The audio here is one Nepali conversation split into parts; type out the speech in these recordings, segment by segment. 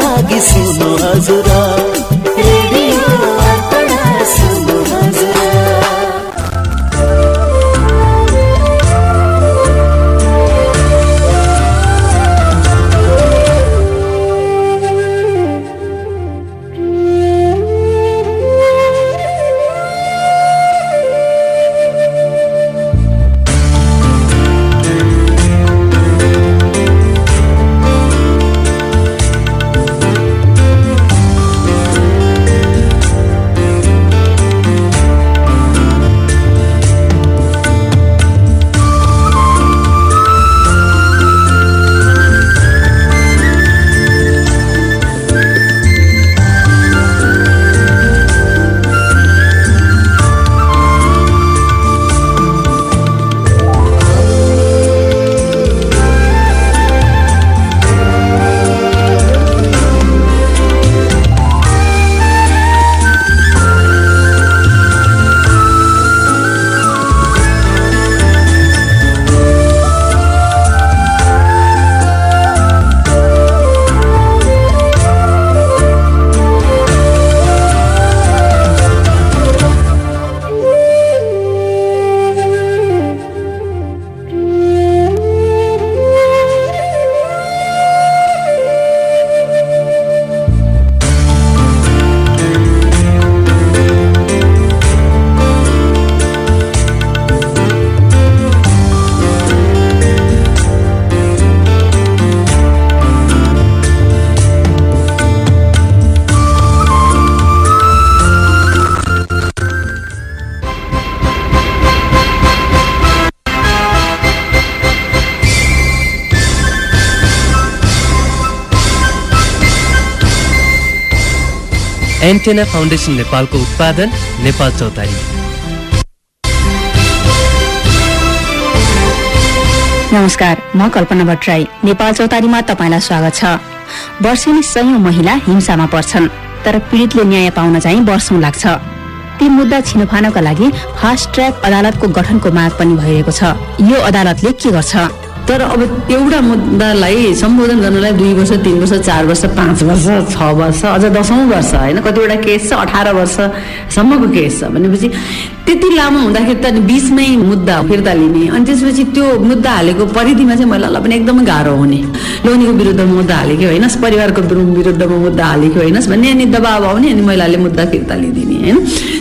लागि सुन्नु हजुर। एन्टेना फाउन्डेसन नेपालको उत्पादन नेपाल चौतारी। नमस्कार म कल्पना भट्टराई नेपाल चौतारीमा तपाईँलाई स्वागत छ। वर्षेनी सयौं महिला हिंसामा पर्छन् तर पीडितले न्याय पाउन चाहिँ वर्षौं लाग्छ। ती मुद्दा छिनोफानका लागि फास्ट ट्र्याक अदालतको गठनको माग पनि भइरहेको छ। यो अदालतले के गर्छ? तर अब एउटा मुद्दालाई सम्बोधन गर्नलाई दुई वर्ष तिन वर्ष चार वर्ष पाँच वर्ष छ वर्ष अझ दसौँ वर्ष होइन? कतिवटा केस छ अठार वर्षसम्मको केस छ भनेपछि त्यति लामो हुँदाखेरि त बिचमै मुद्दा फिर्ता लिने। अनि त्यसपछि त्यो मुद्दा हालेको परिधिमा चाहिँ महिलालाई पनि एकदमै गाह्रो हुने। लोनीको विरुद्धमा मुद्दा हालेको होइनस् परिवारको विरुद्धमा मुद्दा हालेको होइनस् भन्ने अनि दबाब आउने अनि महिलाले मुद्दा फिर्ता लिइदिने होइन?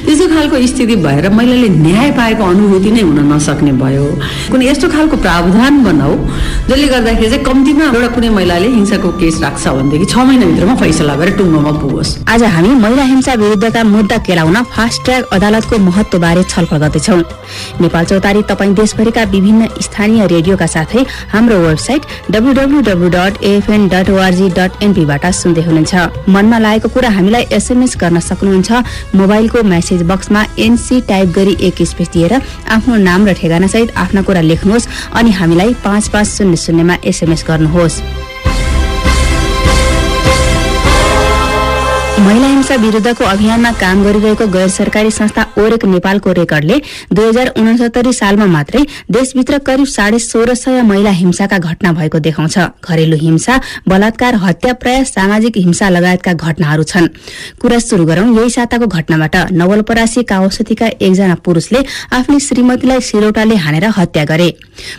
त्यस्तो खालको स्थिति भएर महिलाले न्याय पाएको अनुभूति नै हुन नसक्ने भयो। कुनै यस्तो खालको प्रावधान बनाऊ जसले गर्दाखेरि चाहिँ कम्तीमा एउटा कुनै महिलाले हिंसाको केस राख्छ भनेदेखि छ महिनाभित्रमा फैसला भएर टुङ्गोमा पुगोस्। आज हामी महिला हिंसा विरुद्धका मुद्दा केलाउन फास्ट ट्र्याक अदालतको महत्व बारे छलफल गर्दैछौ। नेपाल चौतारी तपाईँ देशभरिका विभिन्न स्थानीय रेडियोका साथै हाम्रो website W W W dot dot ORG dot एनपीबाट सुन्दै हुनुहुन्छ। मनमा लागेको कुरा हामीलाई एसएमएस गर्न सक्नुहुन्छ। मोबाइलको मेसेज बक्समा एनसी टाइप गरी एक स्पेस दिएर आफ्नो नाम र ठेगाना सहित आफ्ना कुरा लेख्नुहोस् अनि हामीलाई पाँच पाँच शून्य शून्यमा एसएमएस गर्नुहोस्। हिंसा विरुद्धको अभियानमा काम गरिरहेको गैर सरकारी संस्था ओरेक नेपालको रेकर्डले दुई हजार सालमा मात्रै देशभित्र करिब साढे सोह्र सय महिला हिंसाका घटना भएको देखाउँछ। घरेलु हिंसा बलात्कार हत्या प्राय सामाजिक हिंसा लगायतका घटनाहरू छन्। कुरा शुरू गरौं यही साताको घटनाबाट। नवलपरासी कावसतीका एकजना पुरूषले आफ्नी श्रीमतीलाई सिरौटाले हानेर हत्या गरे।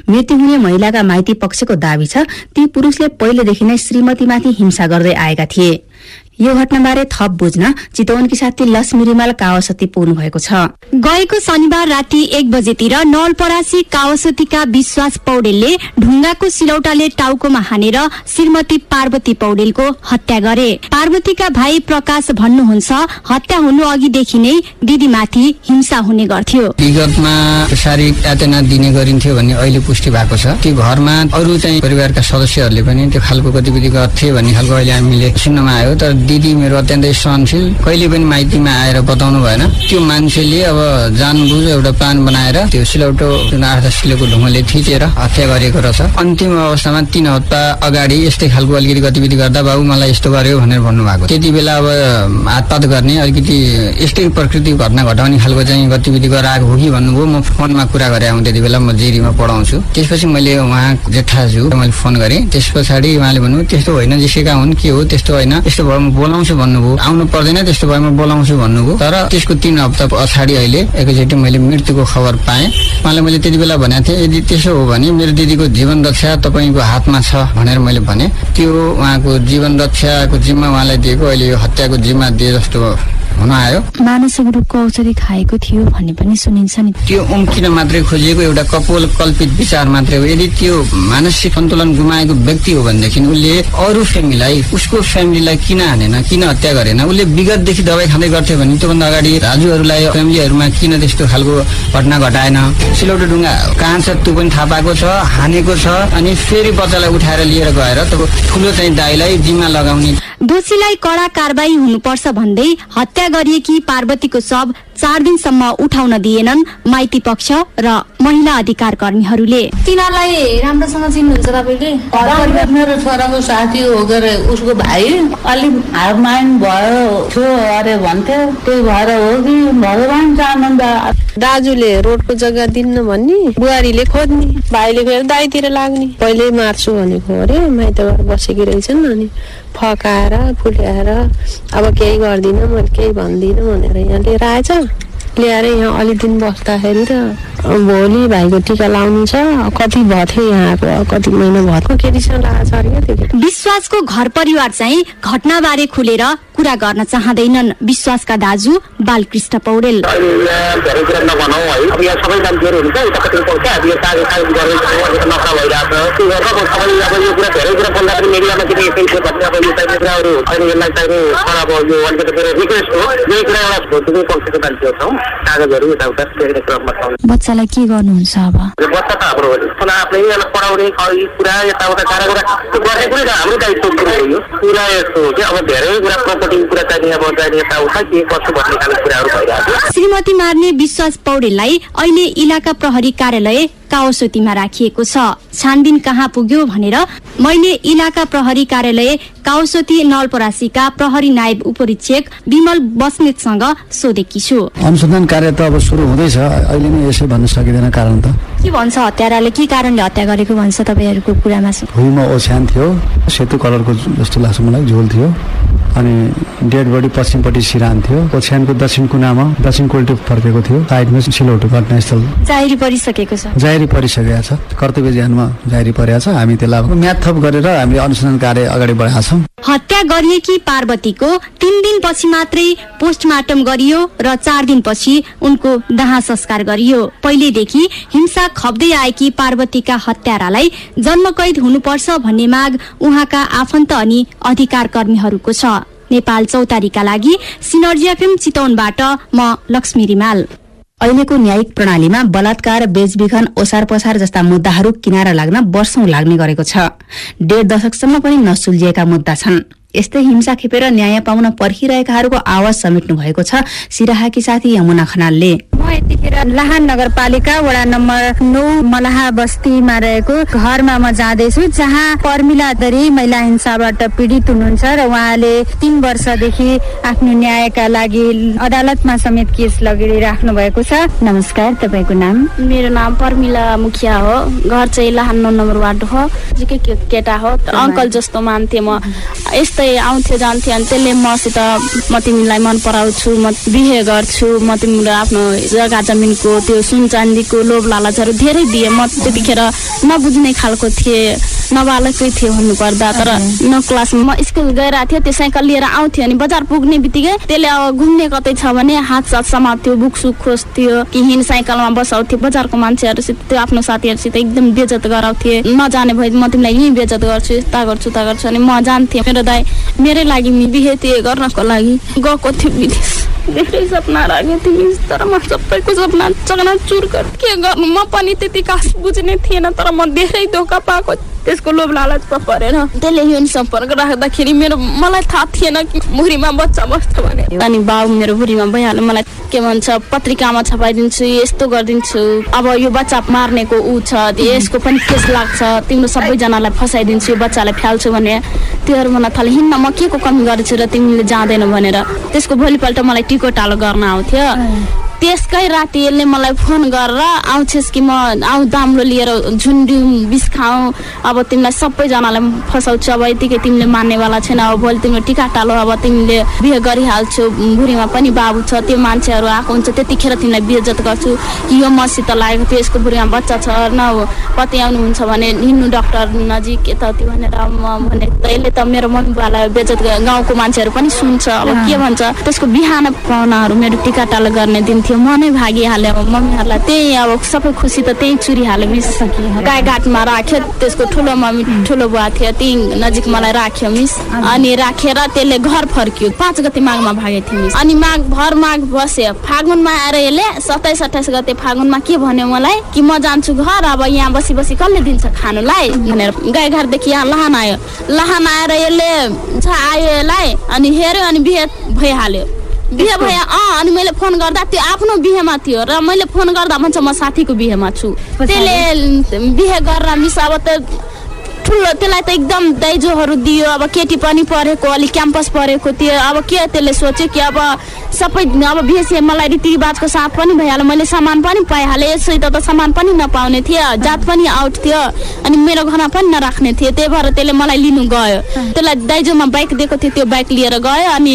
मृत्यु हुने महिलाका माइती पक्षको दावी छ ती पुरूषले पहिलेदेखि नै श्रीमतीमाथि हिंसा गर्दै आएका थिए। यो घटनाबारे थप बुझ्न चितवनकी साथी लक्ष्मी रिमाल कावसती पुग्नु भएको छ। गएको शनिबार राति एक बजेतिर नलपरासी कावसतीका विश्वास पौडेलले ढुङ्गाको सिलौटाले टाउकोमा हानेर श्रीमती पार्वती पौडेलको हत्या गरे। पार्वतीका भाइ प्रकाश भन्नुहुन्छ हत्या हुनु अघिदेखि नै दिदीमाथि हिंसा हुने गर्थ्यो। विगतमा शारीरिक यातना दिने गरिन्थ्यो भन्ने अहिले पुष्टि भएको छ। त्यो घरमा अरू चाहिँ परिवारका सदस्यहरूले पनि त्यो खालको गतिविधि गर्थे भन्ने खालको अहिले हामीले सुन्नमा आयो। तर दिदी मेरो अत्यन्तै सहनशील कहिले पनि माइतीमा आएर बताउनु भएन। त्यो मान्छेले अब जानबुझ एउटा प्लान बनाएर त्यो सिलौटो जुन आठ दस किलोको ढुङ्गाले थिचेर हत्या गरेको रहेछ। अन्तिम अवस्थामा तिन हप्ता अगाडि यस्तै खालको अलिकति गतिविधि गर्दा बाबु मलाई यस्तो गर्यो भनेर भन्नुभएको। त्यति बेला अब हातपात गर्ने अलिकति यस्तै प्रकृतिको घटना घटाउने खालको चाहिँ गतिविधि गराएको हो कि भन्नुभयो। म फोनमा कुरा गरे आउँ त्यति बेला म जेरीमा पढाउँछु। त्यसपछि मैले उहाँ जेठाजु मैले फोन गरेँ। त्यस पछाडि उहाँले भन्नुभयो त्यस्तो होइन जेसेका हुन् के हो त्यस्तो होइन। त्यस्तो भयो बोलाउँछु भन्नुभयो। आउनु पर्दैन त्यस्तो भयो म बोलाउँछु भन्नुभयो। तर त्यसको तिन हप्ता पछाडि अहिले एकैचोटि मैले मृत्युको खबर पाएँ। उहाँलाई मैले त्यति बेला भनेको थिएँ यदि त्यसो हो भने मेरो दिदीको जीवन रक्षा तपाईँको हातमा छ भनेर मैले भने। त्यो उहाँको जीवन रक्षाको जिम्मा उहाँलाई दिएको अहिले यो हत्याको जिम्मा दिए जस्तो हुन आयो मानसिक रूपको औषधि खाएको थियो भन्ने पनि सुनिन्छ नि। त्यो उम्किन मात्रै खोजिएको एउटा कपोल कल्पित विचार मात्रै हो। यदि त्यो मानसिक सन्तुलन गुमाएको व्यक्ति हो भनेदेखि उसले अरू फ्यामिलीलाई उसको फ्यामिलीलाई किन हानेन किन हत्या गरेन? उसले विगतदेखि दबाई खाँदै गर्थ्यो भने त्योभन्दा अगाडि राजुहरूलाई फ्यामिलीहरूमा किन त्यस्तो खालको घटना घटाएन? सिलौटो ढुङ्गा कहाँ छ त्यो पनि थाहा पाएको छ हानेको छ अनि फेरि बच्चालाई उठाएर लिएर गएर त्यो ठुलो चाहिँ दाईलाई जिम्मा लगाउने दोषीलाई कडा कारवाही हुनुपर्छ भन्दै हत्या गरिएकी पार्वतीको शव चार दिनसम्म उठाउन दिएनन् माइती पक्ष र महिला अधिकार कर्मीहरूले तिनीहरूलाई राम्रोसँग चिन्नुहुन्छ तपाईँले? मेरो छोराको साथी हो के अरे उसको भाइ अलिक हार माइन्ड भयो थियो अरे भन्थ्यो त्यही भएर हो कि भगवान् चाहनुहुन्छ। दाजुले रोडको जग्गा दिन्न भन्ने बुहारीले खोज्ने भाइले फेरि दाइतिर लाग्ने। पहिले मार्छु भनेको अरे माइतबाट बसेकी रहेछन् अनि फकाएर फुल्याएर अब केही गर्दिनँ मैले केही भन्दिनँ भनेर यहाँ लिएर आएछ ल्याएर यहाँ अलिक दिन बस्दाखेरि त भोलि भाइको टिका लाउनु छ कति भयो थियो यहाँ आएको कति महिना भएको केटीसँग लगाएको छ विश्वासको घर परिवार चाहिँ घटनाबारे खुलेर कुरा गर्न चाहँदैनन् विश्वासका दाजु बालकृष्ण पौडेल। अहिले यहाँ धेरै कुरा पनि कागजहरू यताउता टेक्ने क्रममा छौँ। बच्चालाई के गर्नुहुन्छ अब? बच्चा त हाम्रो हो नि आफूले यसलाई पढाउने कुरा यताउता सारा कुरा त्यो गर्ने कुरै त हाम्रो दायित्व कुरो हो। यो कुरा यस्तो हो कि अब धेरै कुरा प्रपर्टीको कुरा चाहिने अब चाहिने यताउता के गर्छु भन्ने खालको कुराहरू भइरहेको श्रीमती मार्ने विश्वास पौडेललाई अहिले इलाका प्रहरी कार्यालय काओसोतीमा राखिएको छ। छानबिन कहाँ पुग्यो भनेर मैले इलाका प्रहरी कार्यालय काओसोती नलपरासीका प्रहरी नायब उपरीक्षक विमल बस्नेतसँग सोधेकी छु। अनुसन्धान कार्य त अब सुरु हुँदैछ। अहिले नै यसो भन्न सकिँदैन कारण त। के भन्छ हत्याराले? के कारणले हत्या गरेको भन्छ तपाईँहरूको कुरामा भुइँमा ओछ्यान थियो सेतो कलरको जस्तो लाग्छ मलाई झोल थियो। अनि डेड बडी पश्चिमपट्टि सिरान थियो। ओछ्यानको दक्षिण कुनामा दक्षिण कोल्टी फर्केको थियो। साइडमा सिलौटो घटनास्थल। जाहेरी परिसकेको छ। जाहेरी परिसकेका छ। कर्तव्य ज्यानमा जाहेरी परेका छ। हामी त्यसलाई अब म्याथ थप गरेर हामीले अनुसन्धान कार्य अगाडि बढाएका छौँ। हत्या गरिएकी पार्वतीको? तीन दिनपछि मात्रै पोस्टमार्टम गरियो र चार दिनपछि उनको दाह संस्कार गरियो। पहिलेदेखि हिंसा खप्दै आएकी पार्वतीका हत्यारालाई जन्मकैद हुनुपर्छ भन्ने माग उहाँका आफन्त अनि अधिकार कर्मीहरूको छ। नेपाल चौतारीका लागि सिनर्जी एफएम चितवनबाट म लक्ष्मी रिमाल। अहिलेको न्यायिक प्रणालीमा बलात्कार बेचबिखन ओसार पसार जस्ता मुद्दाहरू किनारा लाग्न वर्षौं लाग्ने गरेको छ। डेढ दशकसम्म पनि नसुल्झिएका मुद्दा छन्। यस्तै हिंसा खेपेर न्याय पाउन पर्खिरहेकाहरूको आवाज समेट्नु भएको छ। सिराहाकी साथी यमुना खनालले। म यतिखेर लाहान नगरपालिका वडा नम्बर नौ मलाहा बस्तीमा रहेको घरमा म जाँदैछु जहाँ पर्मिला दरी महिला हिंसाबाट पीडित हुनुहुन्छ र उहाँले तीन वर्षदेखि आफ्नो न्यायका लागि अदालतमा समेत केस लगिराख्नु भएको छ। नमस्कार तपाईँको नाम? मेरो नाम पर्मिला मुखिया हो। घर चाहिँ लाहान नौ नम्बर वार्ड हो। केटा हो अङ्कल जस्तो मान्थे म। यस्तै आउँथ्यो जान्थ्यो अनि त्यसले मसित म तिमीलाई मन पराउँछु म बिहे गर्छु म तिम्रो आफ्नो जग्गा जमिनको त्यो सुन चाँदीको लोभ लालचहरू धेरै दिएँ। म त्यतिखेर नबुझ्ने खालको थिएँ नबालकै थिएँ भन्नुपर्दा तर नौ क्लासमा म स्कुल गइरहेको थिएँ त्यो साइकल लिएर आउँथ्यो अनि बजार पुग्ने बित्तिकै त्यसले अब घुम्ने कतै छ भने हात साथ समात्थ्यो बुक सुक खोज्थ्यो कि हिँड साइकलमा बसाउँथ्यो बजारको मान्छेहरूसित त्यो आफ्नो साथीहरूसित एकदम बेजत गराउँथे नजाने भए म तिमीलाई यहीँ बेजत गर्छु यता गर्छु उता गर्छु अनि म जान्थेँ। मेरो दाइ मेरै लागि बिहे त्यो गर्नको लागि। गएको थियो विदेश धेरै सपना राखेको थिएँ तर म सबैको सपना चकना चुर के गर्नु म पनि त्यति खास बुझ्ने थिएन तर म धेरै धोका पाएको त्यसको लोभ लालचमा परेर टेलिभिजन सम्पर्क राख्दाखेरि मेरो मलाई थाहा थिएन कि भुँडीमा बच्चा बस्छ भने। अनि बाउ मेरो भुँडीमा भइहाल्यो मलाई के भन्छ पत्रिकामा छपाइदिन्छु यस्तो गरिदिन्छु। अब यो बच्चा मार्नेको ऊ छ यसको पनि केस लाग्छ तिम्रो सबैजनालाई फसाइदिन्छु यो बच्चालाई फ्याल्छु भने। त्योहरू मलाई थाले हिँड्न म के को कमी गरेछु र तिमीले जाँदैनौ भनेर। त्यसको भोलिपल्ट मलाई टिको टालो गर्न आउँथ्यो। त्यसकै राति यसले मलाई फोन गरेर आउँछस् कि म आउँ दाम्रो लिएर झुन्ड्यौँ बिस खाउँ अब तिमीलाई सबैजनालाई फसाउँछु। अब यतिकै तिमीले मान्नेवाला छैन। अब भोलि तिम्रो टिका टालो। अब तिमीले बिहे गरिहाल्छु। बुढीमा पनि बाबु छ। त्यो मान्छेहरू आएको हुन्छ। त्यतिखेर तिमीलाई बेजत गर्छु। कि यो मसित लागेको थियो यसको बुढीमा बच्चा छ। न कति आउनुहुन्छ भने हिँड्नु डक्टर नजिक यताउति भनेर म भने यसले त मेरो मम्मी बुवालाई बेजत गाउँको मान्छेहरू पनि सुन्छ। अब के भन्छ? त्यसको बिहान पाहुनाहरू मेरो टिका टालो गर्ने दिन थियो। मनै भागिहाल्यो अब मम्मीहरूलाई। त्यही अब सबै खुसी त त्यही चुरिहाल्यो मिस गाई घाटमा राख्यो त्यसको ठुलो मम्मी ठुलो बुवा थियो। त्यही नजिक मलाई राख्यो मिस। अनि राखेर त्यसले घर फर्क्यो। पाँच गते माघमा भागेको थियो मिस। अनि माघ भर माघ बस्यो। फागुनमा आएर यसले सत्ताइस अठाइस गते फागुनमा के भन्यो मलाई? कि म जान्छु घर अब यहाँ बसी बसी कसले दिन्छ खानुलाई? भनेर गाई घरदेखि यहाँ लहान आयो। लहान आएर यसले आयो यसलाई। अनि हेऱ्यो अनि बिहे भइहाल्यो। बिहे भयो अँ अनि मैले फोन गर्दा त्यो आफ्नो बिहेमा थियो र मैले फोन गर्दा भन्छ म साथीको बिहेमा छु। त्यसले बिहे गरेर मिस अब त ठुलो त्यसलाई त एकदम दाइजोहरू दियो। अब केटी पनि पढेको अलिक क्याम्पस पढेको थियो। अब के त्यसले सोच्यो कि अब सबै अब बिहे मलाई रीतिरिवाजको साथ पनि भइहाल्यो। मैले सामान पनि पाइहालेँ। यसैत त सामान पनि नपाउने थिएँ जात पनि आउट थियो। अनि मेरो घरमा पनि नराख्ने थिएँ त्यही भएर त्यसले मलाई लिनु गयो। त्यसलाई दाइजोमा बाइक दिएको थियो। त्यो बाइक लिएर गयो। अनि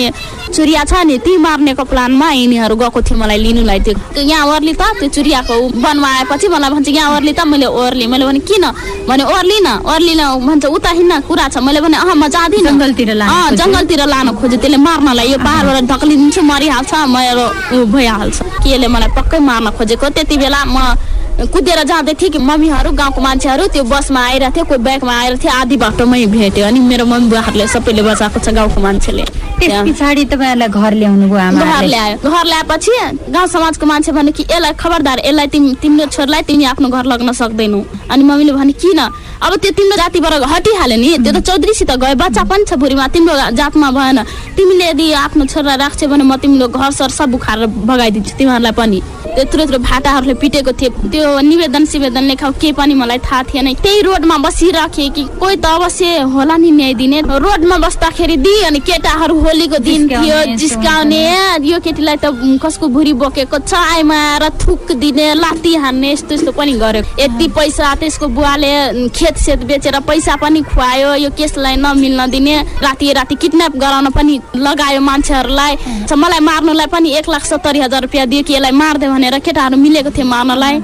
चुरिया छ नि ती मार्नेको प्लानमा यिनीहरू गएको थियो मलाई लिनुलाई। त्यो यहाँ ओर्ली त त्यो चुरियाको वनमा आएपछि मलाई भन्छ यहाँ ओर्ली त? मैले ओर्ली। मैले भने किन? भने ओर्ली न। ओर्ली न भन्छ उता हिँड्न कुरा छ। मैले भने अह म जाँदिनँ। जङ्गलतिर लानु जङ्गलतिर लान खोज्यो त्यसले मार्नलाई यो पाहाडबाट ढकलिदिन्छु मरिहाल्छ मेरो भइहाल्छ। केले मलाई पक्कै मार्न खोजेको? त्यति बेला म कुदेर जाँदै थिएँ कि मम्मीहरू गाउँको मान्छेहरू त्यो बसमा आइरहेको थियो कोही बाइकमा आएर थियो आधी बाटोमै भेट्यो। अनि मेरो मम्मी बुवाहरूले सबैले बचाएको छ गाउँको मान्छेले। पछाडि तपाईँहरूलाई घर ल्याउनु भयो घर ल्यायो। घर ल्याएपछि गाउँ समाजको मान्छे भने कि यसलाई खबरदार यसलाई तिमी तिम्रो छोरीलाई तिमी आफ्नो घर लग्न सक्दैनौ। अनि मम्मीले भने किन? अब त्यो तिम्रो जातिबाट हटिहाल्यो नि। त्यो त चौधरीसित गयो बच्चा पनि छ बुढीमा तिम्रो जातमा भएन। तिमीले यदि आफ्नो छोरालाई राख्छौ भने म तिम्रो घर सर सब उखाएर बगाइदिन्छु तिमीहरूलाई पनि। त्यत्रो यत्रो भाटाहरूले पिटेको थियो त्यो निवेदन सिवेदन लेखाउ केही पनि मलाई थाहा थिएन। त्यही रोडमा बसिराखे कि कोही त अवश्य होला नि न्याइदिने रोडमा बस्दाखेरि दि अनि केटाहरू होलीको दिन थियो जिस्काउने। यो केटीलाई त कसको भुरी बोकेको छ? आइमा आएर थुक दिने लाती हान्ने यस्तो यस्तो पनि गर्यो। यति पैसा त्यसको बुवाले खेत सेत बेचेर पैसा पनि खुवायो। यो केसलाई नमिल्न दिने। राति राति किडन्याप गराउन पनि लगायो मान्छेहरूलाई। मलाई मार्नुलाई पनि एक लाख सत्तरी हजार रुपियाँ दियो कि यसलाई मार्दे भनेर केटाहरू मिलेको थियो मार्नलाई।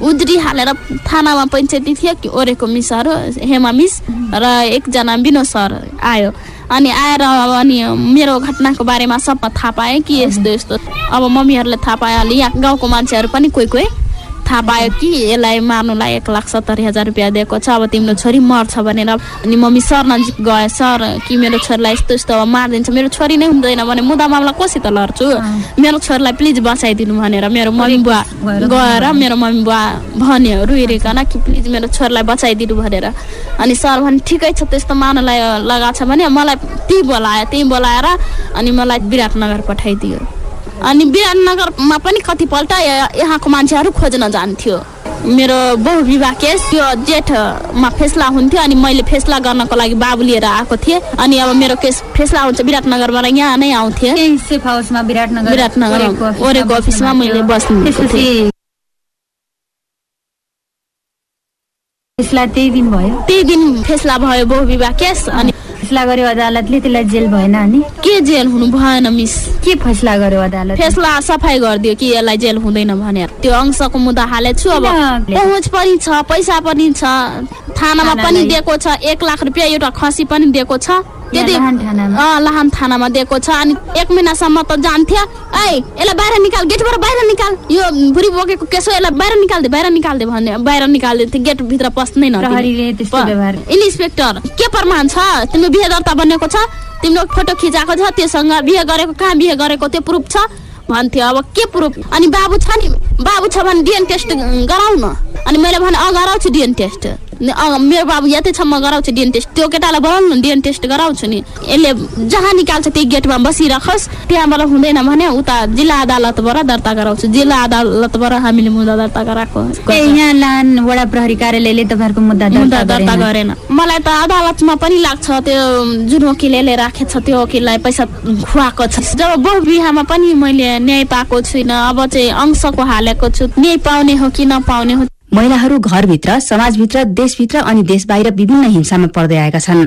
उद्री हालेर थानामा पञ्चायती थियो कि ओरेको मिसहरू हेमा मिस र एकजना विनोद सर आयो। अनि आएर अनि मेरो घटनाको बारेमा सब थाहा पाएँ कि यस्तो यस्तो। अब मम्मीहरूले थाहा पायो अलि यहाँ गाउँको मान्छेहरू पनि कोही कोही। थाहा पायो कि यसलाई मार्नुलाई एक लाख सत्तरी हजार रुपियाँ दिएको छ। अब तिम्रो छोरी मर्छ भनेर अनि मम्मी सर नजिक गयो। सर कि मेरो छोरीलाई यस्तो यस्तो अब मारिदिन्छ। मेरो छोरी नै हुँदैन भने मुदा मामला कोसित लड्छु? मेरो छोरीलाई प्लिज बचाइदिनु भनेर मेरो मम्मी बुवा गएर मेरो मम्मी बुवा भन्यो रुइरिकन कि प्लिज मेरो छोरीलाई बचाइदिनु भनेर। अनि सर भने ठिकै छ त्यस्तो मार्नलाई लगाएको छ भने मलाई त्यहीँ बोलायो त्यहीँ बोलाएर अनि मलाई विराटनगर पठाइदियो। अनि विराटनगरमा पनि कतिपल्ट यहाँको मान्छेहरू खोज्न जान्थ्यो। मेरो बहु विवाह केस त्यो जेठमा फेसला हुन्थ्यो अनि मैले फेसला गर्नको लागि बाबु लिएर आएको थिएँ। अनि अब मेरो केस फेसला हुन्छ विराटनगरबाट यहाँ नै आउँथेँ विराटनगर ओरेको अफिसमा मैले बस्नु त्यही दिन भयो। त्यही दिन फेसला भयो बहु विवाह केस अनि फैसला गर्यो अदालतले त्यसलाई जेल भएन अनि? के जेल हुनु भएन मिस? के फैसला गर्यो अदालत फेसला सफाइ गरिदियो कि यसलाई जेल हुँदैन भनेर। त्यो अंशको मुद्दा हालेछु अब? पहुँच पनि छ पैसा पनि छ। थानामा पनि? दिएको छ एक लाख रुपियाँ एउटा खसी पनि दिएको छ। त्यति लाहान थानामा? दिएको छ अनि एक महिनासम्म त जान्थ्यो। ऐ यसलाई बाहिर निकाल गेटबाट बाहिर निकाल। यो भुरी बोकेको केस यसलाई बाहिर निकाल्दे बाहिर निकाल्दे भन्ने बाहिर निकाल्दै थियो गेटभित्र पस्नै न प्रहरीले त्यस्तो व्यवहार इन्सपेक्टर के प्रमाण छ? तिम्रो बिहे दर्ता बनेको छ? तिम्रो फोटो खिचाएको छ? त्योसँग बिहे गरेको कहाँ बिहे गरेको त्यो प्रुफ छ? भन्थ्यो। अब के प्रुफ? अनि बाबु छ नि बाबु छ भने डिएन टेस्ट गराउ न अनि मैले भने अँ गराउँछु डिएन टेस्ट मेरो बाबु यतै छ म गराउँछु डिएन टेस्ट त्यो केटालाई बोलाउनु डिएन टेस्ट गराउँछु नि। यसले जहाँ निकाल्छ त्यही गेटमा बसिराखोस् त्यहाँबाट हुँदैन भने उता जिल्ला अदालतबाट दर्ता गराउँछु। जिल्ला अदालतबाट हामीले मुद्दा दर्ता गराएको यहाँ लान वडा प्रहरी कार्यालयले तपाईँहरूको मुद्दा मुद्दा दर्ता गरेन। मलाई त अदालतमा पनि लाग्छ त्यो जुन वकिलले राखेको छ त्यो वकिललाई पैसा खुवाएको छ। जब बहु बिहामा पनि मैले न्याय पाएको छुइनँ। अब चाहिँ अंशको हालेको छु। न्याय पाउने हो कि नपाउने हो महिलाहरू घरभित्र समाजभित्र देशभित्र अनि देश बाहिर विभिन्न हिंसामा पर्दै आएका छन्।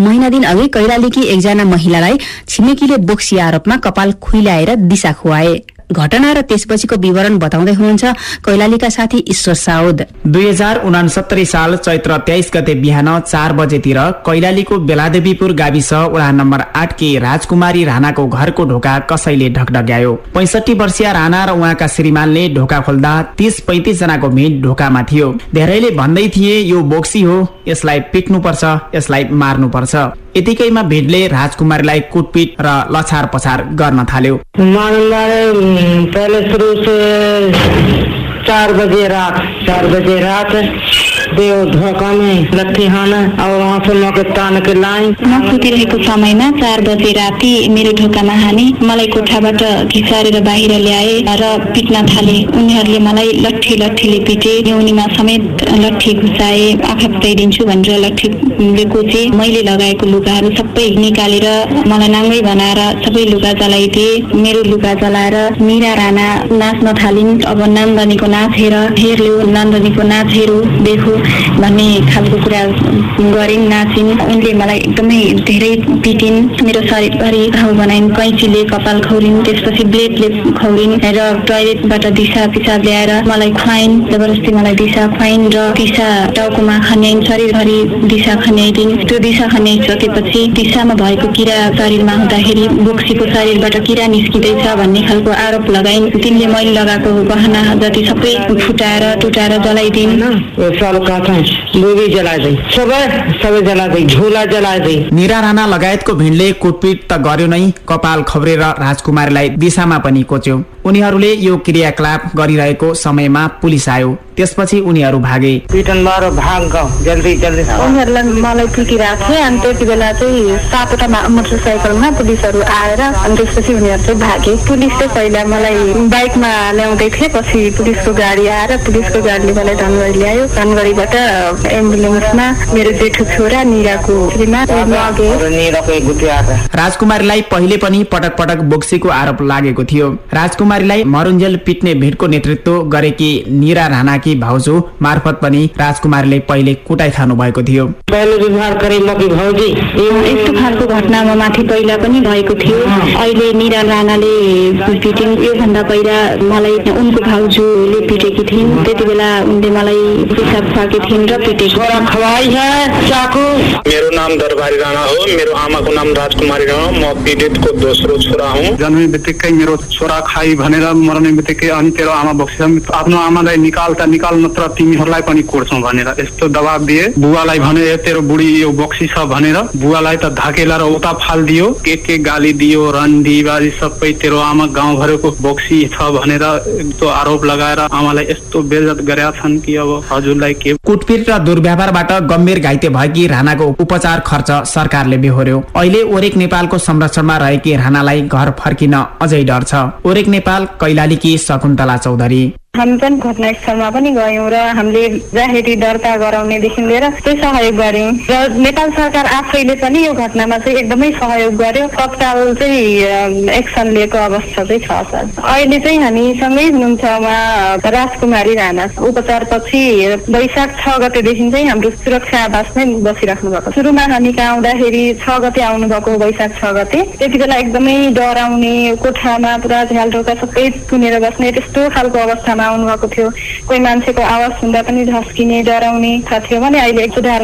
महिना दिन अघि कैलालीकी एकजना महिलालाई छिमेकीले बोक्सी आरोपमा कपाल खुइल्याएर दिशा खुवाए। घटना र त्यसपछिको विवरण बताउँदै हुनुहुन्छ कैलालीका साथी ईश्वर साउद। दुई हजार उनासत्तरी साल चैत्र तेइस गते बिहान चार बजेतिर कैलालीको बेलादेवीपुर गाविस वडा नम्बर आठ के राजकुमारी राणाको घरको ढोका कसैले ढकढक्यायो। पैसठी वर्षीय राणा र उहाँका श्रीमानले ढोका खोल्दा तीस पैंतिस जनाको भिड ढोकामा थियो। धेरैले भन्दै थिए यो बोक्सी हो यसलाई पिट्नुपर्छ यसलाई मार्नुपर्छ। यतिकैमा भिडले राजकुमारीलाई कुटपिट र लछार पछार गर्न थाल्यो। पहले चार बजे रात चार बजे रात। देव धोका में लट्ठी हाना वहाँ से मौके तान के म समयमा चार बजे राति मेरो ढोकामा हाने मलाई कोठाबाट घिसारेर बाहिर ल्याए र पिट्न थाले। उनीहरूले मलाई लट्ठी लट्ठीले पिटे यौनीमा समेत लट्ठी घुसाए आँखा फुटाइदिन्छु भनेर लट्ठीले कोचे। मैले लगाएको लुगाहरू सबै निकालेर मलाई नाङ्गै बनाएर सबै लुगा जलाइदिए। मेरो लुगा जलाएर मिरा राणा नाच्न थालिन्। अब नान्दनीको नाच हेर हेर्यो नान्दनीको नाच हेरु देखो। भन्ने खालको कुरा गरिन् नाचिन् उनले मलाई एकदमै धेरै पिटिन्। मेरो शरीरभरि घाउ बनाइन् कैँचीले कपाल खौरिन् त्यसपछि ब्लेडले खौरिन् र टोयलेटबाट दिशा पिसाब ल्याएर मलाई खुवाइन्। जबरजस्ती मलाई दिशा खुवाइन् र दिशा टाउकोमा खन्याइन् शरीरभरि दिशा खन्याइदिन्। त्यो दिशा खन्याइसकेपछि दिशामा भएको किरा शरीरमा हुँदाखेरि बोक्सीको शरीरबाट किरा निस्किँदैछ भन्ने खालको आरोप लगाइन्। तिनले मैले लगाएको गहना जति सबै फुटाएर टुटाएर जलाइदिन्। दी झोला निरा राणा लगायतको भिडले कुटपिट त गर्यो नै कपाल खब्रेर राजकुमारीलाई दिशामा पनि कोच्यो। उनीहरूले यो क्रियाकलाप गरिरहेको समयमा पुलिस आयो। त्यसपछि उनीहरू भागे। उनीहरूलाई मलाई अनि त्यति बेला चाहिँ सातवटा मा- मोटरसाइकलमा पुलिसहरू आएर अनि त्यसपछि उनीहरू चाहिँ भागे। पुलिस चाहिँ पहिला मलाई बाइकमा ल्याउँदै थिए पछि पुलिसको गाडी आएर पुलिसको गाडीले मलाई धनगढी ल्यायो। धनगढीबाट एम्बुलेन्समा मेरो जेठो छोरा निराको राजकुमारीलाई पहिले पनि पटक पटक बोक्सीको आरोप लागेको थियो। राजकुमारीलाई मरुन्जेल पिट्ने भिडको नेतृत्व गरेकी निरा राणाकी भाउजू मार्फत पनि राजकुमारीले पहिले कुटाइ खानु भएको थियो यस्तो खालको घटनामा माथि पहिला पनि भएको थियो। अहिले निरा राणाले पिटिन् योभन्दा पहिला मलाई उनको भाउजूले पिटेकी थिइन्। त्यति बेला उनले मलाई पिसाब खुवाएकी थिइन् र पिटेकी छोरा खवाई है चाकू। मेरो नाम दरबारी राणा हो मेरो आमाको नाम राजकुमारी राणा म पीडितको दोस्रो छोरा हुँ। जन्मे बित्तिकै मेरो छोरा खाई भनेर मर्ने बित्तिकै अनि तेरो आमा बक्सिसम् आफ्नो आमालाई निकाल त निकाल नत्र तिमीहरूलाई पनि कोर्छौ भनेर। यस्तो दबाब दिए। बुवालाई भने "ए, तेरो बुढी यो बक्सी छ भनेर बुवालाई त धाकेला र उता फालिदियो। के के गाली दियो रन्डी बारी सबै तेरो आमा गाउँभरको बक्सी छ भनेर यस्तो आरोप लगाएर आमालाई यस्तो बेजत गरेका छन् कि अब हजुरलाई के कुटपिट र दुर्व्यवहारबाट गम्भीर घाइते भएकी राणाको उपचार खर्च सरकारले बेहोर्यो अहिले ओरेक नेपालको संरक्षणमा रहेकी राणालाई घर फर्किन अझै डर छ। ओरेक नेपाल कैलालीकी शकुन्तला चौधरी। हामी पनि घटनास्थलमा पनि गयौँ र हामीले जाहेरी दर्ता गराउनेदेखि लिएर त्यही सहयोग गऱ्यौँ। र नेपाल सरकार आफैले पनि यो घटनामा चाहिँ एकदमै सहयोग गर्यो। तत्काल चाहिँ एक्सन लिएको अवस्था चाहिँ छ सर। अहिले चाहिँ हामीसँगै हुनुहुन्छ उहाँ राजकुमारी राणा। उपचार पछि वैशाख छ गतेदेखि चाहिँ हाम्रो सुरक्षा आवासमै बसिराख्नु भएको सुरुमा हामी कहाँ आउँदाखेरि छ गते आउनुभएको वैशाख छ गते। त्यति बेला एकदमै डराउने कोठामा पुरा झ्याल ढोका सबै तुनेर बस्ने त्यस्तो खालको अवस्थामा आउनुभएको थियो। कोही मान्छेको आवाज सुन्दा पनि झस्किने डराउने थियो। भने अहिले सुधार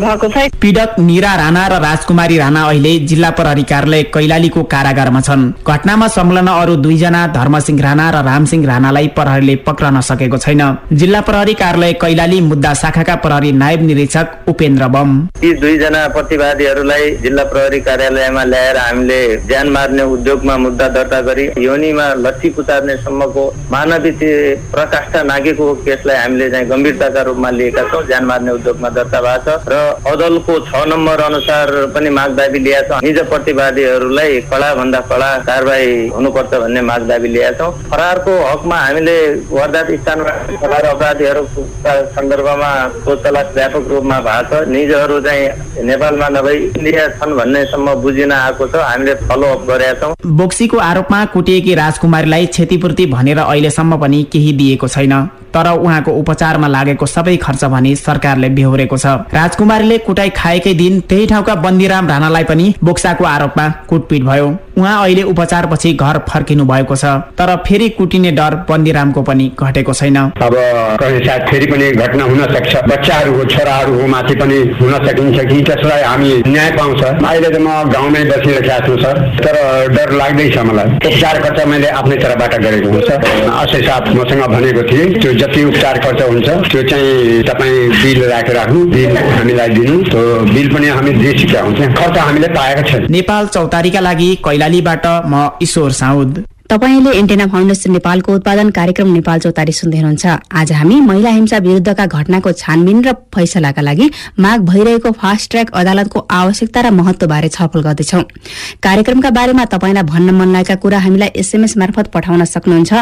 भएको छ। पीडक निरा राणा र राजकुमारी राणा अहिले जिल्ला प्रहरी कार्यालय कैलालीको कारागारमा छन्। घटनामा संलग्न अरू दुईजना धर्मसिंह राणा र रामसिंह राणालाई प्रहरीले पक्रन सकेको छैन। जिल्ला प्रहरी कार्यालय कैलाली मुद्दा शाखाका प्रहरी नायब निरीक्षक उपेन्द्र बम। यी दुईजना प्रतिवादीहरूलाई जिल्ला प्रहरी कार्यालयमा ल्याएर हामीले ज्यान मार्ने उद्योगमा मुद्दा दर्ता गरी योनीमा लट्ठी पुचार्ने सम्मको मानवीय प्रकाष्ठा नागेको केसलाई हामीले चाहिँ गम्भीरताका रूपमा लिएका छौँ। ज्यान मार्ने उद्योगमा दर्ता भएको छ र अदलको छ नम्बर अनुसार पनि माग दाबी लिएका छौँ। निज प्रतिवादीहरूलाई कडा भन्दा कडा कारवाही हुनुपर्छ भन्ने माग दाबी लिएका छौँ। फरारको हकमा हामीले वारदात स्थानमा फरार अपराधीहरूको सन्दर्भमा तलास व्यापक रूपमा भएको छ। निजहरू चाहिँ नेपालमा नभई इन्डिया छन् भन्नेसम्म बुझिन आएको छ। हामीले फलोअप गरेका छौँ। बोक्सीको आरोपमा कुटिएकी राजकुमारीलाई क्षतिपूर्ति भनेर अहिलेसम्म पनि केही दिएको छैन। तर उहाँको उपचारमा लागेको सबै खर्च भने सरकारले बेहोरेको छ। राजकुमारीले कुटाई खाएकै दिन त्यही ठाउँका बन्दिराम राणालाई पनि बोक्साको आरोपमा कुटपिट भयो। उहाँ अहिले उपचारपछि घर फर्किनु भएको छ तर फेरि कुटिने डर बन्दिरामको पनि घटेको छैन। अब सायद फेरि पनि घटना हुन सक्छ बच्चाहरूको छोराहरूको माथि पनि हुन सकिन्छ कि? त्यसलाई हामी न्याय पाउँछ। अहिले त म गाउँमै बसिरहेको छु सर। तर डर लाग्दैछ मलाई। उपचार खर्च मैले आफ्नै तर्फबाट गरेको हुन्छ असै साथ मसँग भनेको थिएँ त्यो जति उपचार खर्च हुन्छ त्यो चाहिँ तपाईँ बिल राखेर राख्नु बिल हामीलाई दिनु। त्यो बिल पनि हामी दिइसकेका हुन्छौँ। खर्च हामीले पाएका छैन। नेपाल चौतारीका लागि कैलालीबाट म ईश्वर साउद। तपाईँले एन्टेना फाउन्डेसन नेपालको उत्पादन कार्यक्रम नेपाल चौतारी सुन्दै हुनुहुन्छ। आज हामी महिला हिंसा विरुद्धका घटनाको छानबिन र फैसलाका लागि माग भइरहेको फास्ट ट्र्याक अदालतको आवश्यकता र महत्वबारे छलफल गर्दैछौ। कार्यक्रमका बारेमा तपाईँलाई भन्न मन लागेका कुरा हामीलाई एसएमएस मार्फत पठाउन सक्नुहुन्छ।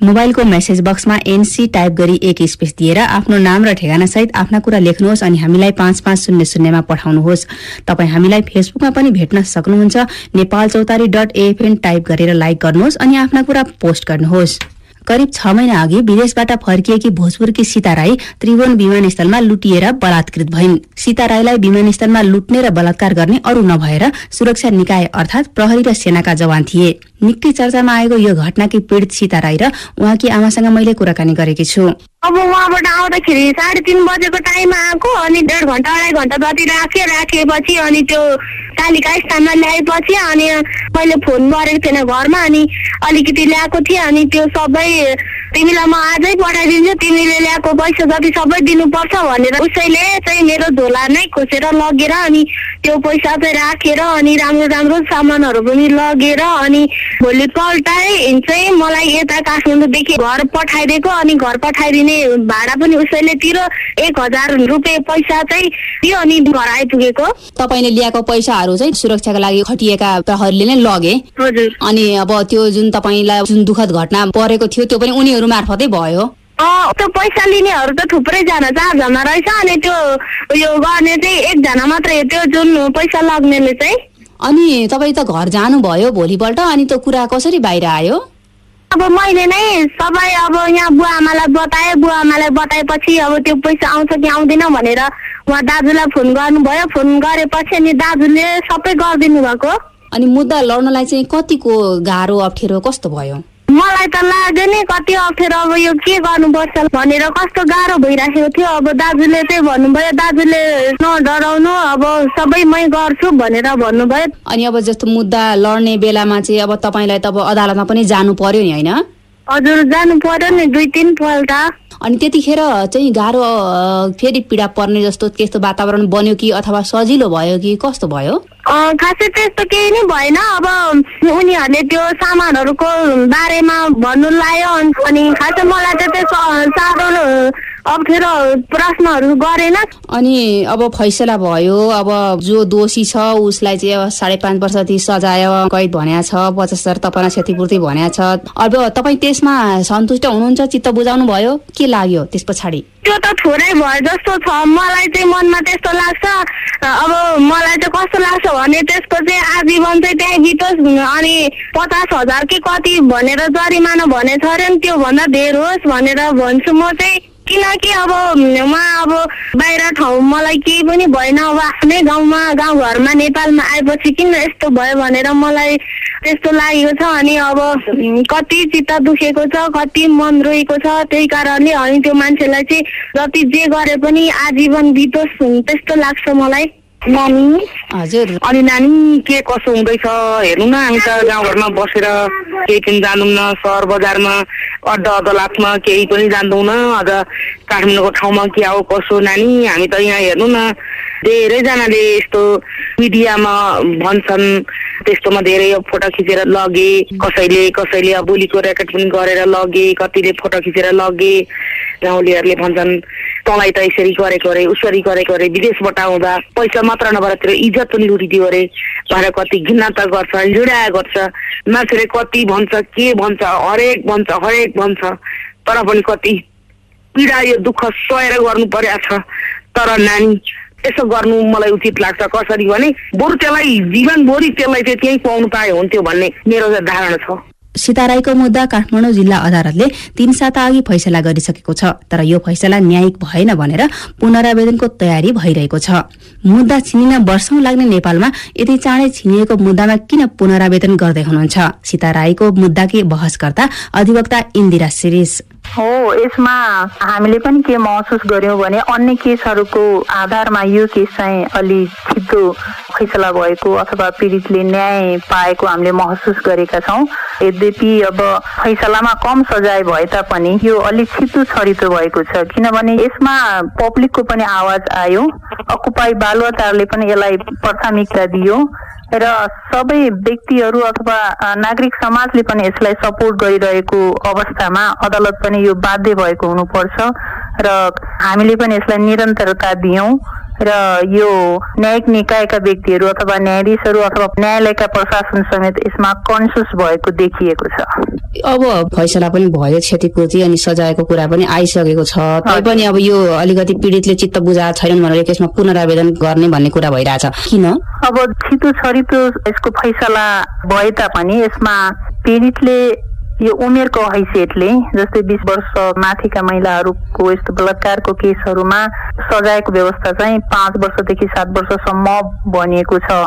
मोबाइलको मेसेज बक्समा एनसी टाइप गरी एक स्पेस दिएर आफ्नो नाम र ठेगाना सहित आफ्ना कुरा लेख्नुहोस् अनि हामीलाई पाँच पाँच शून्य शून्यमा पठाउनुहोस्। तपाईँ हामीलाई फेसबुकमा पनि भेट्न सक्नुहुन्छ। Nepal Chautari dot AFN type गरेर लाइक गर्नुहोस् अनि आफ्ना कुरा पोस्ट गर्नुहोस्। करिब छ महिना अघि विदेशबाट फर्किएकी भोजपुरकी सीता राई त्रिभुवन विमानस्थलमा लुटिएर बलात्कृत भइन्। सीता राईलाई विमानस्थलमा लुट्ने र बलात्कार गर्ने अरू नभएर सुरक्षा निकाय अर्थात प्रहरी र सेनाका जवान थिए। निकै चर्चामा आएको यो घटनाकी पीड़ित सीता राई र उहाँकी आमासँग मैले कुराकानी गरेकी छु। अब उहाँबाट आउँदाखेरि साढे तिन बजेको टाइममा आएको अनि डेढ घन्टा अढाई घन्टा जति राखेँ राखेपछि अनि त्यो कालिका स्थानमा ल्याएपछि अनि मैले फोन गरेको थिएन घरमा अनि अलिकति ल्याएको थिएँ अनि त्यो सबै तिमीलाई म आजै पठाइदिन्छु तिमीले ल्याएको पैसा जति सबै दिनुपर्छ भनेर उसैले चाहिँ मेरो झोला नै खोसेर लगेर अनि त्यो पैसा चाहिँ राखेर अनि राम्रो राम्रो सामानहरू पनि लगेर अनि भोलिपल्ट चाहिँ मलाई यता काठमाडौँदेखि घर पठाइदिएको अनि घर पठाइदिने भाडा पनि उसैले तिरो। एक हजार रुपियाँ पैसा चाहिँ दियो अनि घर आइपुगेको। तपाईँले ल्याएको पैसाहरू चाहिँ सुरक्षाको लागि खटिएका प्रहरीले नै लगे। हजुर। अनि अब त्यो जुन तपाईँलाई जुन दुःखद घटना परेको थियो त्यो पनि उनीहरू मार्फतै भयो। त्यो पैसा लिनेहरू त थुप्रैजना चारजना रहेछ अनि त्यो उयो गर्ने चाहिँ एकजना मात्रै त्यो जुन पैसा लाग्नेले चाहिँ। अनि तपाईँ त घर जानुभयो भोलिपल्ट अनि त्यो कुरा कसरी बाहिर आयो? अब मैले नै सबै अब यहाँ बुवा आमालाई बताएँ बुवा आमालाई बताएपछि अब त्यो पैसा आउँछ कि आउँदैन भनेर उहाँ दाजुलाई फोन गर्नुभयो। फोन गरेपछि अनि दाजुले सबै गरिदिनु भएको अनि मुद्दा लड्नलाई चाहिँ कतिको गाह्रो अप्ठ्यारो कस्तो भयो? मलाई त लाग्यो नि कति अप्ठ्यारो अब यो के गर्नुपर्छ भनेर कस्तो गाह्रो भइराखेको थियो। अब दाजुले चाहिँ भन्नुभयो दाजुले नडराउनु अब सबै मै गर्छु भनेर भन्नुभयो। अनि अब जस्तो मुद्दा लड्ने बेलामा चाहिँ अब तपाईँलाई त अब अदालतमा पनि जानु पर्यो नि होइन? हजुर जानु पर्यो नि दुई तिन पल्ट। अनि त्यतिखेर चाहिँ गाह्रो फेरि पीडा पर्ने जस्तो त्यस्तो वातावरण बन्यो कि अथवा सजिलो भयो कि कस्तो भयो? खासै त्यस्तो केही नै भएन। अब उनीहरूले त्यो सामानहरूको बारेमा भन्नु लायो। अनि खासै मलाई त त्यो साह्रो अप्ठ्यारो प्रश्नहरू गरेन। अनि अब फैसला भयो। अब जो दोषी छ उसलाई चाहिँ अब साढे पाँच वर्ष जति सजाय कैद भन्या छ पचास हजार तपाईँलाई क्षतिपूर्ति भन्या छ। अब तपाईँ त्यसमा सन्तुष्ट हुनुहुन्छ चित्त बुझाउनु भयो के लाग्यो त्यस पछाडि? त्यो त थोरै भयो जस्तो छ। मलाई चाहिँ मनमा त्यस्तो लाग्छ। अब मलाई चाहिँ कस्तो लाग्छ भने त्यसको चाहिँ आजीवन चाहिँ त्यहाँ बितोस् अनि पचास हजार कि कति भनेर जरिमाना भनेछ अरे नि त्योभन्दा धेर होस् भनेर भन्छु म चाहिँ। किनकि अब उहाँ अब बाहिर ठाउँ मलाई केही पनि भएन। अब आफ्नै गाउँमा गाउँघरमा नेपालमा आएपछि किन यस्तो भयो भनेर मलाई त्यस्तो लागेको छ। अनि अब कति चित्त दुखेको छ कति मन रोएको छ त्यही कारणले अनि त्यो मान्छेलाई चाहिँ जति जे गरे पनि आजीवन बितोस् त्यस्तो लाग्छ मलाई। नानी। हजुर। अनि नानी के कसो हुँदैछ? हेर्नु न हामी त गाउँघरमा बसेर केही पनि जान्दैनौँ न सहर बजारमा अड्डा अदालतमा केही पनि जान्दैनौँ। अझ काठमाडौँको ठाउँमा के हो कसो नानी हामी त यहाँ हेर्नु न। धेरैजनाले यस्तो मिडियामा भन्छन् त्यस्तोमा धेरै फोटो खिचेर लगे कसैले कसैले बोलीको रेकर्ड पनि गरेर लगे कतिले फोटो खिचेर लगे। गाउँलेहरूले भन्छन् तँलाई त यसरी गरेको अरे उसरी गरेको अरे विदेशबाट आउँदा पैसा मात्र नभएर तेरो इज्जत पनि लुटिदियो अरे। भनेर कति घृणा त गर्छ लिडा गर्छ। मान्छेले कति भन्छ के भन्छ हरेक भन्छ हरेक भन्छ। तर पनि कति पीडा यो दुःख सहेर गर्नु परेको छ। तर नानी यसो गर्नु मलाई उचित लाग्छ। कसरी भने बरु त्यसलाई जीवनभरि त्यसलाई चाहिँ त्यहीँ पाउनु पाए हुन्थ्यो भन्ने मेरो धारणा छ। सीताराईको मुद्दा काठमाडौँ जिल्ला अदालतले तीन साता अघि फैसला गरिसकेको छ तर यो फैसला न्यायिक भएन भनेर पुनरावेदनको तयारी भइरहेको छ। मुद्दा छिनिन वर्षौं लाग्ने नेपालमा यति चाँडै छिनिएको मुद्दामा किन पुनरावेदन गर्दै हुनुहुन्छ? सीताराईको मुद्दाकी बहसकर्ता अधिवक्ता इन्दिरा शिरिष। हो यसमा हामीले पनि के महसुस गर्यौं भने अन्य केसहरूको आधारमा यो केस चाहिँ अलि छिटो फैसला भएको अथवा पीडितले न्याय पाएको हामीले महसुस गरेका छौँ। यद्यपि अब फैसलामा कम सजाय भए तापनि यो अलिक छिटो छरितो भएको छ किनभने यसमा पब्लिकको पनि आवाज आयो। अकुपाई बालुवाटारले पनि यसलाई प्राथमिकता दियो र सबै व्यक्तिहरू अथवा नागरिक समाजले पनि यसलाई सपोर्ट गरिरहेको अवस्थामा अदालत पनि यो बाध्य भएको हुनुपर्छ र हामीले पनि यसलाई निरन्तरता दियौँ। र यो न्यायिक निकायका व्यक्तिहरू अथवा न्यायाधीशहरू अथवा न्यायालयका प्रशासन समेत यसमा कन्सियस भएको देखिएको छ। अब फैसला पनि भयो क्षतिपूर्ति अनि सजायको कुरा पनि आइसकेको छ। तैपनि अब यो अलिकति पीडितले चित्त बुझाएको छैनन् भनेर यसमा पुनरावेदन गर्ने भन्ने कुरा भइरहेछ। किन? अब छिटो छरितो यसको फैसला भए तापनि यसमा पीडितले यो उमेरको हैसियतले जस्तै बिस वर्ष माथिका महिलाहरूको यस्तो बलात्कारको केसहरूमा सजायको व्यवस्था चाहिँ पाँच वर्षदेखि सात वर्षसम्म बनिएको छ।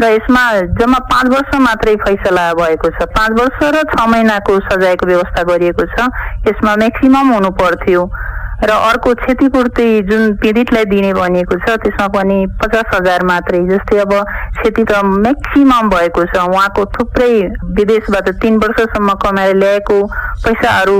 र यसमा जम्मा पाँच वर्ष मात्रै फैसला भएको छ। पाँच वर्ष र छ महिनाको सजायको व्यवस्था गरिएको छ। यसमा म्याक्सिमम हुनु पर्थ्यो। र अर्को क्षतिपूर्ति जुन पीडितलाई दिने भनिएको छ त्यसमा पनि पचास हजार मात्रै जस्तै अब क्षति त म्याक्सिमम भएको छ। उहाँको थुप्रै विदेशबाट तिन वर्षसम्म कमाएर ल्याएको पैसाहरू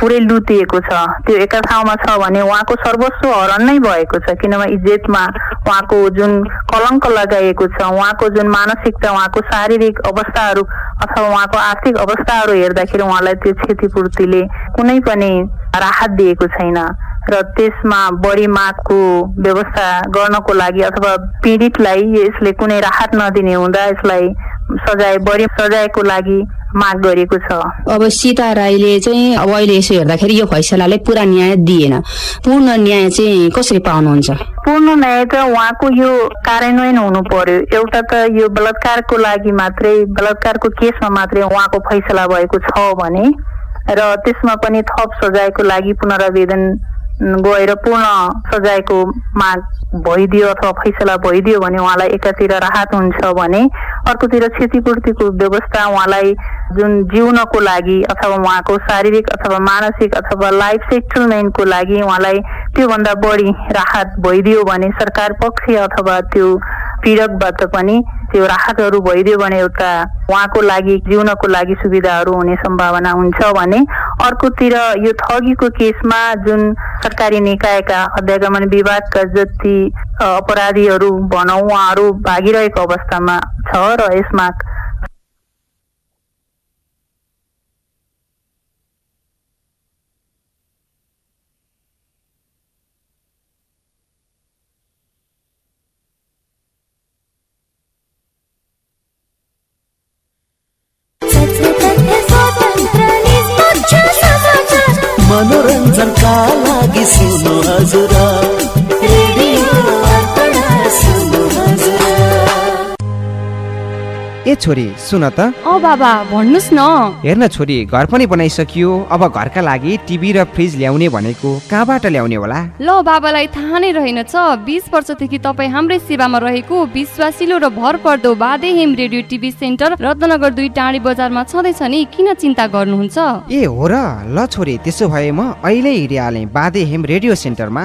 पुरै लुटिएको छ। त्यो एका ठाउँमा छ भने उहाँको सर्वस्व हरण नै भएको छ किनभने इज्जतमा उहाँको जुन कलङ्क लगाइएको छ उहाँको जुन मानसिकता उहाँको शारीरिक अवस्थाहरू अथवा उहाँको आर्थिक अवस्थाहरू हेर्दाखेरि उहाँलाई त्यो क्षतिपूर्तिले कुनै पनि राहत दिएको छैन र त्यसमा बढी मागको व्यवस्था गर्नको लागि अथवा पीडितलाई यसले कुनै राहत नदिने हुँदा यसलाई सजाय बढी सजायको लागि माग गरेको छ। अब सीता राईले चाहिँ अब अहिले यसो हेर्दाखेरि यो फैसलाले पुरा न्याय दिएन। पूर्ण न्याय चाहिँ कसरी पाउनुहुन्छ? पूर्ण न्याय त उहाँको यो कार्यान्वयन हुनु पर्यो। एउटा त यो बलात्कारको लागि मात्रै बलात्कारको केसमा मात्रै उहाँको फैसला भएको छ भने र त्यसमा पनि थप सजायको लागि पुनरावेदन गएर पूर्ण सजायको माग भइदियो अथवा फैसला भइदियो भने उहाँलाई एकातिर राहत हुन्छ भने अर्कोतिर क्षतिपूर्तिको व्यवस्था उहाँलाई जुन जिउनको लागि अथवा उहाँको शारीरिक अथवा मानसिक अथवा लाइफ सेटलमेन्टको लागि उहाँलाई त्योभन्दा बढी राहत भइदियो भने सरकार पक्ष अथवा त्यो पीडकबाट पनि त्यो राहतहरू भइदियो भने एउटा उहाँको लागि जिउनको लागि सुविधाहरू हुने सम्भावना हुन्छ भने अर्कोतिर यो ठगीको केसमा जुन सरकारी निकायका अध्यागमन विभागका जति अपराधीहरू भनौँ उहाँहरू भागिरहेको अवस्थामा छ र यसमा लागि सुन्नु हजुर। ए छोरी सुन त। अ बाबा भन्नुहोस् न। हेर्न छोरी घर पनि बनाइसकियो। अब घरका लागि टिभी र फ्रिज ल्याउने भनेको कहाँबाट ल्याउने होला? ल बाबालाई थाहा नै रहेनछ। बिस वर्षदेखि तपाईँ हाम्रै सेवामा रहेको विश्वासिलो र भरपर्दो बादेहेम रेडियो टिभी सेन्टर रत्नगर दुई टाढी बजारमा छँदैछ नि किन चिन्ता गर्नुहुन्छ? ए हो र ल छोरी त्यसो भए म अहिले हिँडिहालेँ बादे हेम रेडियो सेन्टरमा।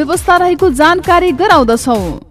व्यवस्था रहेको जानकारी गराउँदछौ।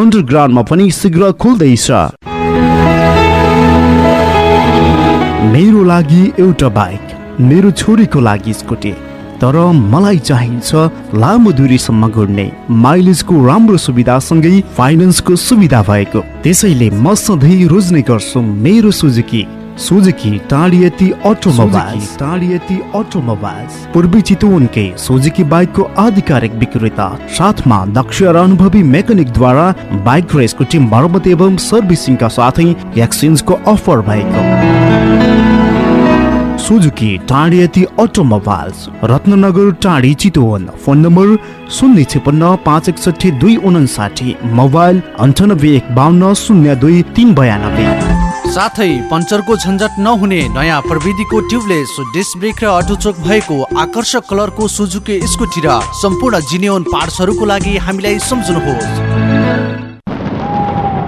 अन्डरग्राउन्डमा पनि शीघ्र खुल्दैछ। मेरो लागि एउटा बाइक मेरो छोरीको लागि स्कुटी तर मलाई चाहिन्छ लामो दूरीसम्म घुर्ने। माइलेजको राम्रो सुविधासँगै फाइनेन्सको सुविधा भएको। त्यसैले म सधैँ रोज्ने गर्छु मेरो सुजुकी। सुजुकी टाढियती अटोमोबाइल्स टाढियती अटोमोबाइल्स पूर्वी चितवनकै सुजुकी बाइकको आधिकारिक विक्रेता साथमा दक्ष र अनुभवी मेकानिकद्वारा बाइक र स्कुटी मर्मत एवं सर्भिसिङका साथै एक्सचेन्जको अफर भएको सुजुकी टाढियती अटोमोबाइल्स रत्ननगर टाढी चितवन फोन नम्बर शून्य छपन्न पाँच एकसठी दुई उनासाठी मोबाइल अन्ठानब्बे एक बाहन्न शून्य दुई तिन बयानब्बे साथै पञ्चरको झन्झट नहुने नयाँ प्रविधिको ट्युबलेस डिस्क ब्रेक र अटोचोक भएको आकर्षक कलरको सुजुकी स्कुटी र सम्पूर्ण जिनियोन पार्ट्सहरूको लागि हामीलाई सम्झनुहोस्।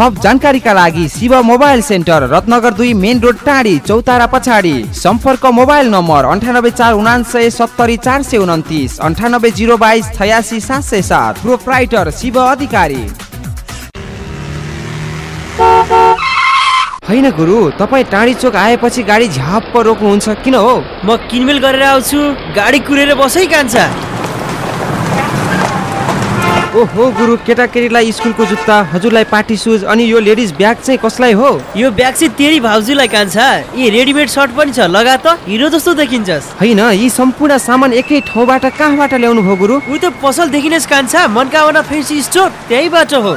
थप जानकारीका लागि शिव मोबाइल सेन्टर रत्नगर दुई मेन रोड टाढी चौतारा पछाडि। सम्पर्क मोबाइल नम्बर अन्ठानब्बे चार उनान्सय सत्तरी चार सय उन्तिस अन्ठानब्बे जिरो बाइस छयासी सात सय सात। प्रोप्राइटर शिव अधिकारी। होइन गुरु तपाईँ टाढी चोक आएपछि गाडी झ्याप्प रोक्नुहुन्छ किन हो? म किनमेल गरेर आउँछु गाडी कुरेर बसै कान्छ। ओहो गुरु केटाकेटीलाई स्कुलको जुत्ता हजुरलाई पार्टी सुज अनि यो लेडिज ब्याग चाहिँ कसलाई हो? यो ब्याग चाहिँ तेरी भाउजूलाई कान्छ। यी रेडिमेड सर्ट पनि छ लगा त हिरो जस्तो देखिन्छस्। होइन यी सम्पूर्ण सामान एकै ठाउँबाट कहाँबाट ल्याउनु भयो गुरु? ऊ त पसल देखिनेस् कान्छ मनकामना फेन्सी स्टोर त्यहीबाट हो।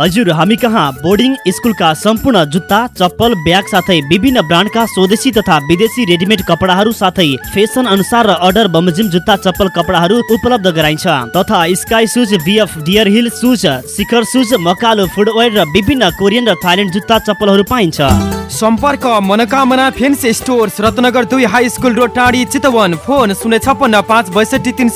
हजुर हामी कहाँ? बोर्डिङ स्कुलका सम्पूर्ण जुत्ता चप्पल ब्याग साथै विभिन्न ब्रान्डका स्वदेशी तथा विदेशी रेडिमेड कपडाहरू साथै फेसन अनुसार र अर्डर बमोजिम जुत्ता चप्पल कपडाहरू उपलब्ध गराइन्छ। तथा Sky shoes BF deer hill shoes Shikhar shoes Makalu footwear र विभिन्न कोरियन र थाइल्यान्ड जुत्ता चप्पलहरू पाइन्छ। सम्पर्क मनोकामना फेन्सी स्टोर्स रत्नगर दुई हाई स्कुल रोड टाढी चितवन। फोन शून्य छप्पन्न पाँच बैसठी तिन